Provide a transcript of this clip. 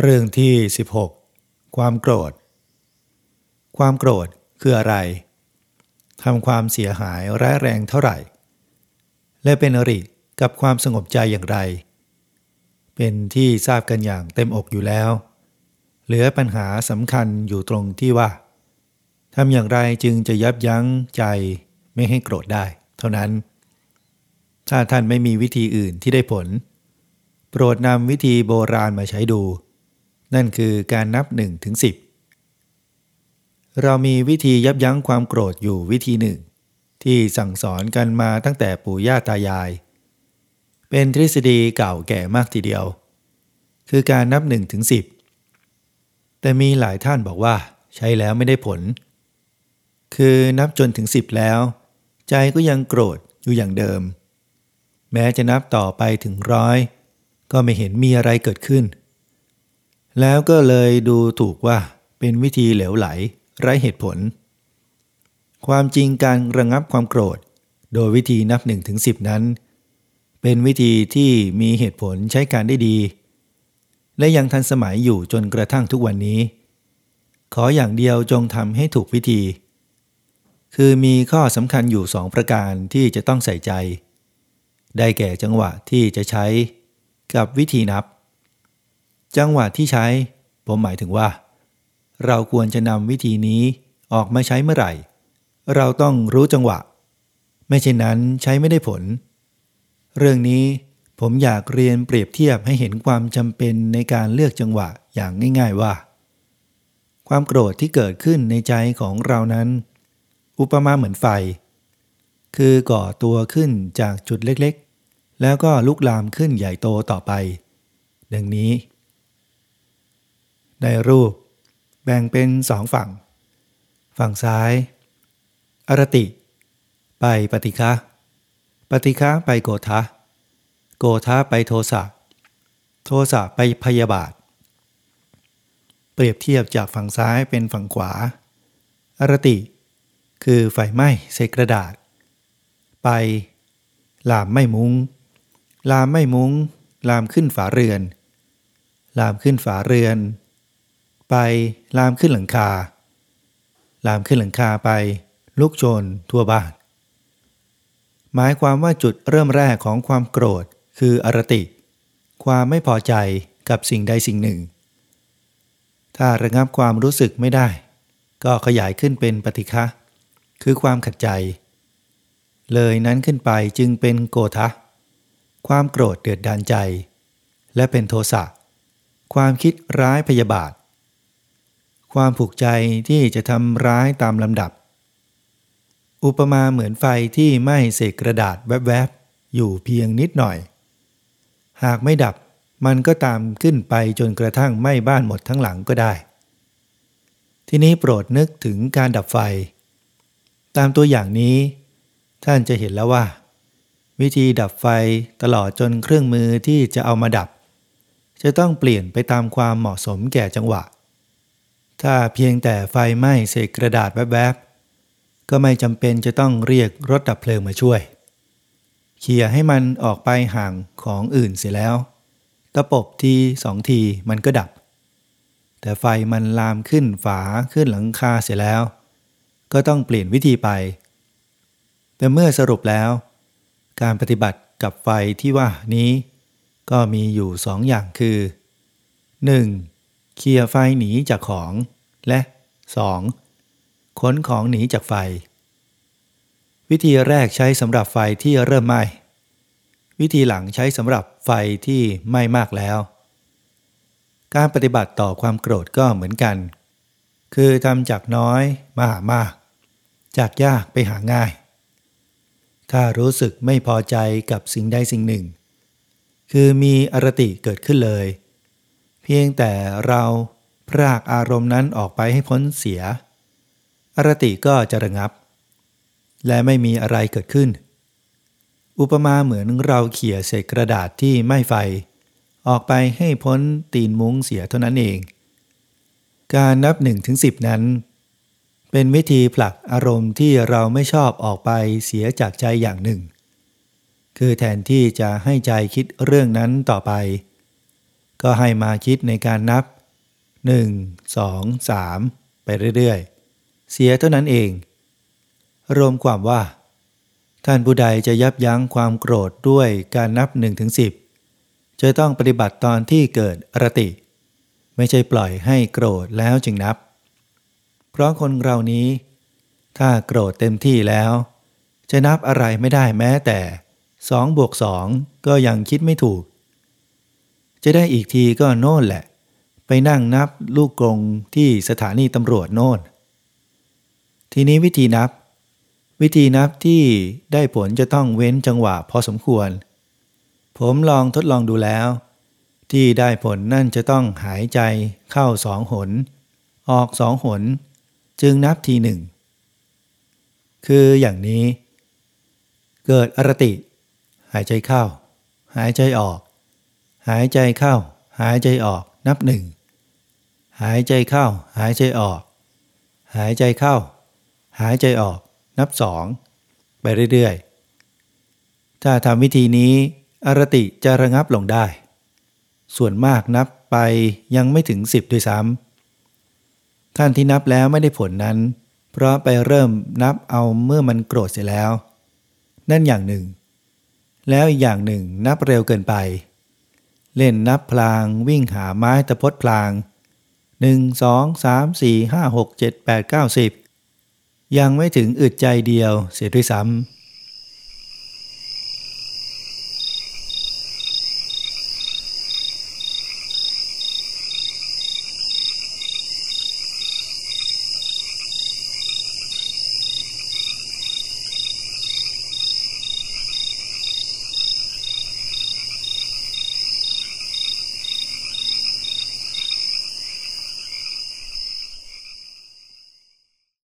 เรื่องที่ 16 ความโกรธ ความโกรธคืออะไรทำความเสียหายร้ายแรงเท่าไหร่ และเป็นอริกับความสงบใจอย่างไร เป็นที่ทราบกันอย่างเต็มอกอยู่แล้ว เหลือปัญหาสำคัญอยู่ตรงที่ว่าทำอย่างไรจึงจะยับยั้งใจไม่ให้โกรธได้ เท่านั้น ถ้าท่านไม่มีวิธีอื่นที่ได้ผล โปรดนำวิธีโบราณมาใช้ดู นั่นคือการนับหนึ่งถึงสิบเรามีวิธียับยั้งความโกรธอยู่วิธีหนึ่ง ที่สั่งสอนกันมาตั้งแต่ปู่ย่าตายาย เป็นทฤษฎีเก่าแก่มากทีเดียว คือการนับหนึ่งถึงสิบแต่มีหลายท่านบอกว่าใช้แล้วไม่ได้ผล คือนับจนถึงสิบแล้ว ใจก็ยังโกรธอยู่อย่างเดิม แม้จะนับต่อไปถึงร้อยก็ไม่เห็นมีอะไรเกิดขึ้น แล้วก็เลยดูถูกว่าเป็นวิธีเหลวไหล ไร้เหตุผล ความจริงการระงับความโกรธ โดยวิธีนับหนึ่งถึงสิบนั้น เป็นวิธีที่มีเหตุผลใช้การได้ดี และยังทันสมัยอยู่จนกระทั่งทุกวันนี้ ขออย่างเดียวจงทำให้ถูกวิธี คือมีข้อสำคัญอยู่สองประการที่จะต้องใส่ใจ ได้แก่จังหวะที่จะใช้กับวิธีนับ จังหวะที่ใช้ ผมหมายถึงว่า เราควรจะนำวิธีนี้ออกมาใช้เมื่อไหร่ เราต้องรู้จังหวะ ไม่เช่นนั้นใช้ไม่ได้ผล เรื่องนี้ผมอยากเรียนเปรียบเทียบให้เห็นความจำเป็นในการเลือกจังหวะอย่างง่าย ๆว่า ความโกรธที่เกิดขึ้นในใจของเรานั้น อุปมาเหมือนไฟ คือก่อตัวขึ้นจากจุดเล็กๆ แล้วก็ลุกลามขึ้นใหญ่โตต่อไป ดังนี้ ในรูป แบ่งเป็นสองฝั่ง ฝั่งซ้าย อรติ ไปปฏิฆะปฏิฆะไปโกทะโกทะไปโทสะโทสะไปพยาบาท เปรียบเทียบจากฝั่งซ้ายเป็นฝั่งขวา อรติ คือไฟไหม้ใส่กระดาษ ไป ลามไม่มุง้ง ลามไม่มุง้ง ลามขึ้นฝาเรือน ลามขึ้นฝาเรือน ไปลามขึ้นหลังคา ลามขึ้นหลังคาไปลุกโชนทั่วบ้าน หมายความว่าจุดเริ่มแรกของความโกรธคืออรติ ความไม่พอใจกับสิ่งใดสิ่งหนึ่ง ถ้าระงับความรู้สึกไม่ได้ ก็ขยายขึ้นเป็นปฏิฆะคือความขัดใจ เลยนั้นขึ้นไปจึงเป็นโกทะ ความโกรธเดือดดานใจ และเป็นโทสะ ความคิดร้ายพยาบาท ความผูกใจที่จะทำร้ายตามลำดับ อุปมาเหมือนไฟที่ไหม้เศษกระดาษแวบๆ อยู่เพียงนิดหน่อย หากไม่ดับมันก็ตามขึ้นไปจนกระทั่งไหม้บ้านหมดทั้งหลังก็ได้ ทีนี้โปรดนึกถึงการดับไฟ ตามตัวอย่างนี้ ท่านจะเห็นแล้วว่า วิธีดับไฟตลอดจนเครื่องมือที่จะเอามาดับ จะต้องเปลี่ยนไปตามความเหมาะสมแก่จังหวะ ถ้าเพียงแต่ไฟไหม้เศษกระดาษแวบๆ ก็ไม่จำเป็นจะต้องเรียกรถดับเพลิงมาช่วยเขี่ยให้มันออกไปห่างของอื่นเสียแล้ว ตะปบทีสองทีมันก็ดับ แต่ไฟมันลามขึ้นฝาขึ้นหลังคาเสียแล้ว ก็ต้องเปลี่ยนวิธีไป แต่เมื่อสรุปแล้ว การปฏิบัติกับไฟที่ว่านี้ ก็มีอยู่สองอย่างคือ 1. เคลียร์ไฟหนีจากของ และ 2. ขนของหนีจากไฟ วิธีแรกใช้สำหรับไฟที่เริ่มไหม้วิธีหลังใช้สำหรับไฟที่ไหม้มากแล้ว การปฏิบัติต่อความโกรธก็เหมือนกัน คือทำจากน้อยมาหามาก จากยากไปหาง่าย ถ้ารู้สึกไม่พอใจกับสิ่งใดสิ่งหนึ่ง คือมีอรติเกิดขึ้นเลย เพียงแต่เรา พรากอารมณ์นั้นออกไปให้พ้นเสีย อรติก็จะระงับ และไม่มีอะไรเกิดขึ้น อุปมาเหมือนเราเขี่ยเศษกระดาษที่ไม่ไฟ ออกไปให้พ้นตีนมุ้งเสียเท่านั้นเอง การนับหนึ่งถึงสิบนั้น เป็นวิธีผลักอารมณ์ที่เราไม่ชอบออกไปเสียจากใจอย่างหนึ่ง คือแทนที่จะให้ใจคิดเรื่องนั้นต่อไป ก็ให้มาคิดในการนับ 1 2 3 ไปเรื่อยๆ เสียเท่านั้นเอง รวมความว่า ท่านผู้ใดจะยับยั้งความโกรธด้วยการนับ1ถึงจะต้องปฏิบัติตอนที่เกิดอรติ ไม่ใช่ปล่อยให้โกรธแล้วจึงนับ เพราะคนเรานี้ ถ้าโกรธเต็มที่แล้ว จะนับอะไรไม่ได้แม้แต่2บวก2ก็ยังคิดไม่ถูก จะได้อีกทีก็โน่นแหละ ไปนั่งนับลูกกงที่สถานีตำรวจโน่น ทีนี้วิธีนับ วิธีนับที่ได้ผลจะต้องเว้นจังหวะพอสมควร ผมลองทดลองดูแล้ว ที่ได้ผลนั่นจะต้องหายใจเข้าสองหน ออกสองหน จึงนับทีหนึ่ง คืออย่างนี้ เกิดอรติ หายใจเข้า หายใจออก หายใจเข้า หายใจออกนับหนึ่ง หายใจเข้า หายใจออก หายใจเข้า หายใจออก นับสองไปเรื่อยๆ ถ้าทำวิธีนี้อรติจะระงับลงได้ ส่วนมากนับไปยังไม่ถึงสิบด้วยซ้ำท่านที่นับแล้วไม่ได้ผลนั้น เพราะไปเริ่มนับเอาเมื่อมันโกรธเสร็จแล้ว นั่นอย่างหนึ่ง แล้วอีกอย่างหนึ่งนับเร็วเกินไป เล่นนับพลางวิ่งหาไม้ตะพดพลาง 1 2 3 4 5 6 7 8 9 10 ยังไม่ถึงอึดใจเดียวเสียด้วยซ้ำ